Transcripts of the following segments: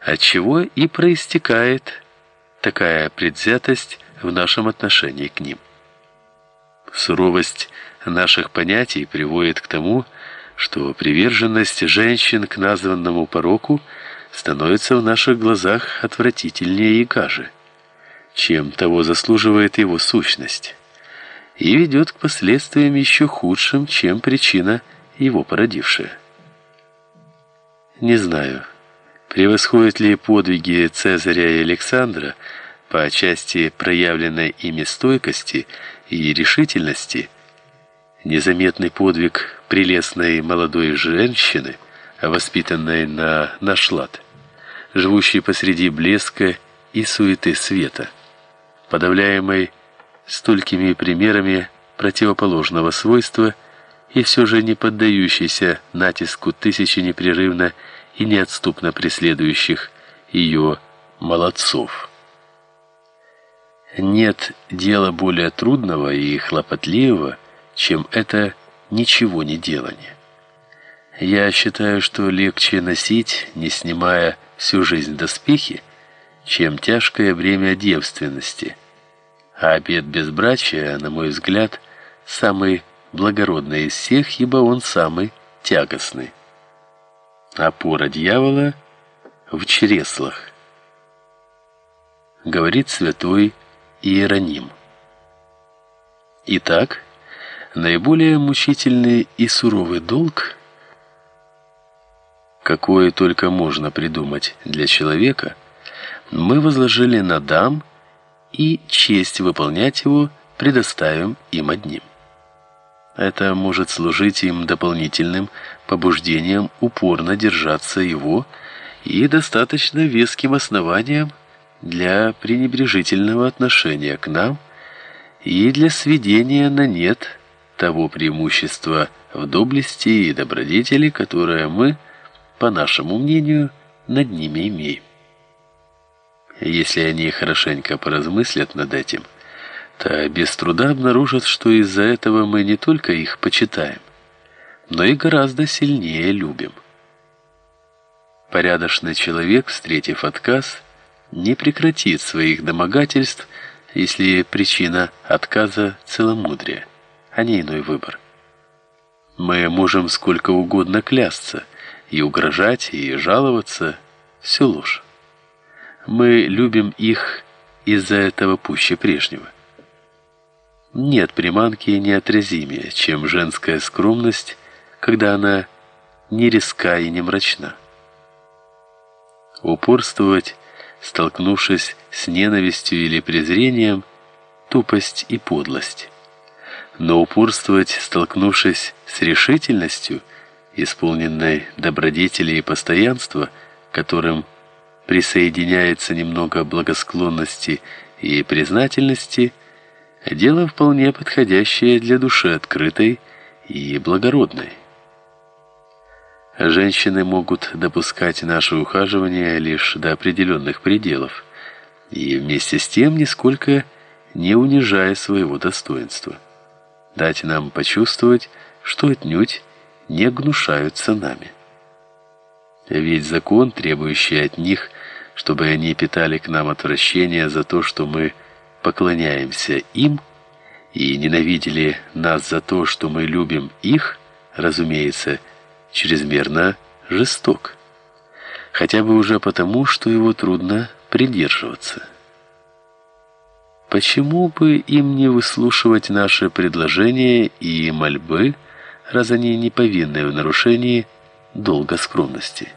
от чего и проистекает такая предвзятость в нашем отношении к ним. Суровость наших понятий приводит к тому, что приверженность женщин к названному пороку становится в наших глазах отвратительнее и гаже, чем того заслуживает его сущность, и ведет к последствиям еще худшим, чем причина его породившая. Не знаю, превосходят ли подвиги Цезаря и Александра по части проявленной ими стойкости и решительности? Незаметный подвиг прелестной молодой женщины, воспитанной на наш лад, живущей посреди блеска и суеты света, подавляемой столькими примерами противоположного свойства – и все же не поддающийся натиску тысячи непрерывно и неотступно преследующих ее молодцов. Нет дела более трудного и хлопотливого, чем это ничего не делание. Я считаю, что легче носить, не снимая всю жизнь доспехи, чем тяжкое бремя девственности. А обет безбрачия, на мой взгляд, самый благородный из всех, ибо он самый тягостный. Опора дьявола в чреслах. Говорит святой Иероним. Итак, наиболее мучительный и суровый долг, какой только можно придумать для человека, мы возложили на дам, и честь выполнять его предоставим им одним. Это может служить им дополнительным побуждением упорно держаться его и достаточно веским основанием для пренебрежительного отношения к нам и для сведения на нет того преимущества в доблести и добродетели, которое мы, по нашему мнению, над ними имеем. Если они хорошенько поразмыслят над этим, то без труда обнаружат, что из-за этого мы не только их почитаем, но и гораздо сильнее любим. Порядочный человек, встретив отказ, не прекратит своих домогательств, если причина отказа целомудрие, а не иной выбор. Мы можем сколько угодно клясться и угрожать и жаловаться, все ложь. Мы любим их из-за этого пуще прежнего. Нет приманки неотразимее, чем женская скромность, когда она не резка и не мрачна. Упорствовать, столкнувшись с ненавистью или презрением, тупость и подлость. Но упорствовать, столкнувшись с решительностью, исполненной добродетели и постоянства, которым присоединяется немного благосклонности и признательности – Дело вполне подходящее для души открытой и благородной. Женщины могут допускать наше ухаживание лишь до определенных пределов, и вместе с тем нисколько не унижая своего достоинства. Дать нам почувствовать, что отнюдь не гнушаются нами. Ведь закон, требующий от них, чтобы они питали к нам отвращение за то, что мы поклоняемся им и ненавидели нас за то, что мы любим их, разумеется, чрезмерно жесток. Хотя бы уже потому, что его трудно придерживаться. Почему бы им не выслушивать наши предложения и мольбы, раз они не повинны в нарушении долга скромности?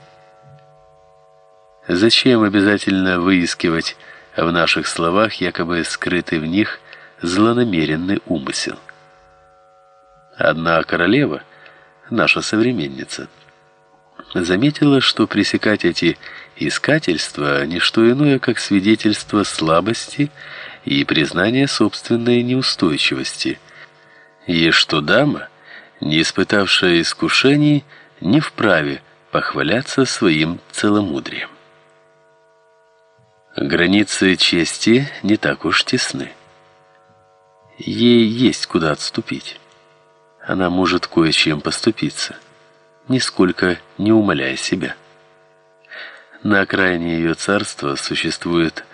Зачем обязательно выискивать в наших словах якобы скрытый в них злонамеренный умысел. Одна королева, наша современница, заметила, что пресекать эти искательства не что иное, как свидетельство слабости и признание собственной неустойчивости, и что дама, не испытавшая искушений, не вправе похваляться своим целомудрием. Границы чести не так уж тесны. Ей есть куда отступить. Она может кое-чем поступиться, нисколько не умаляя себя. На окраине ее царства существует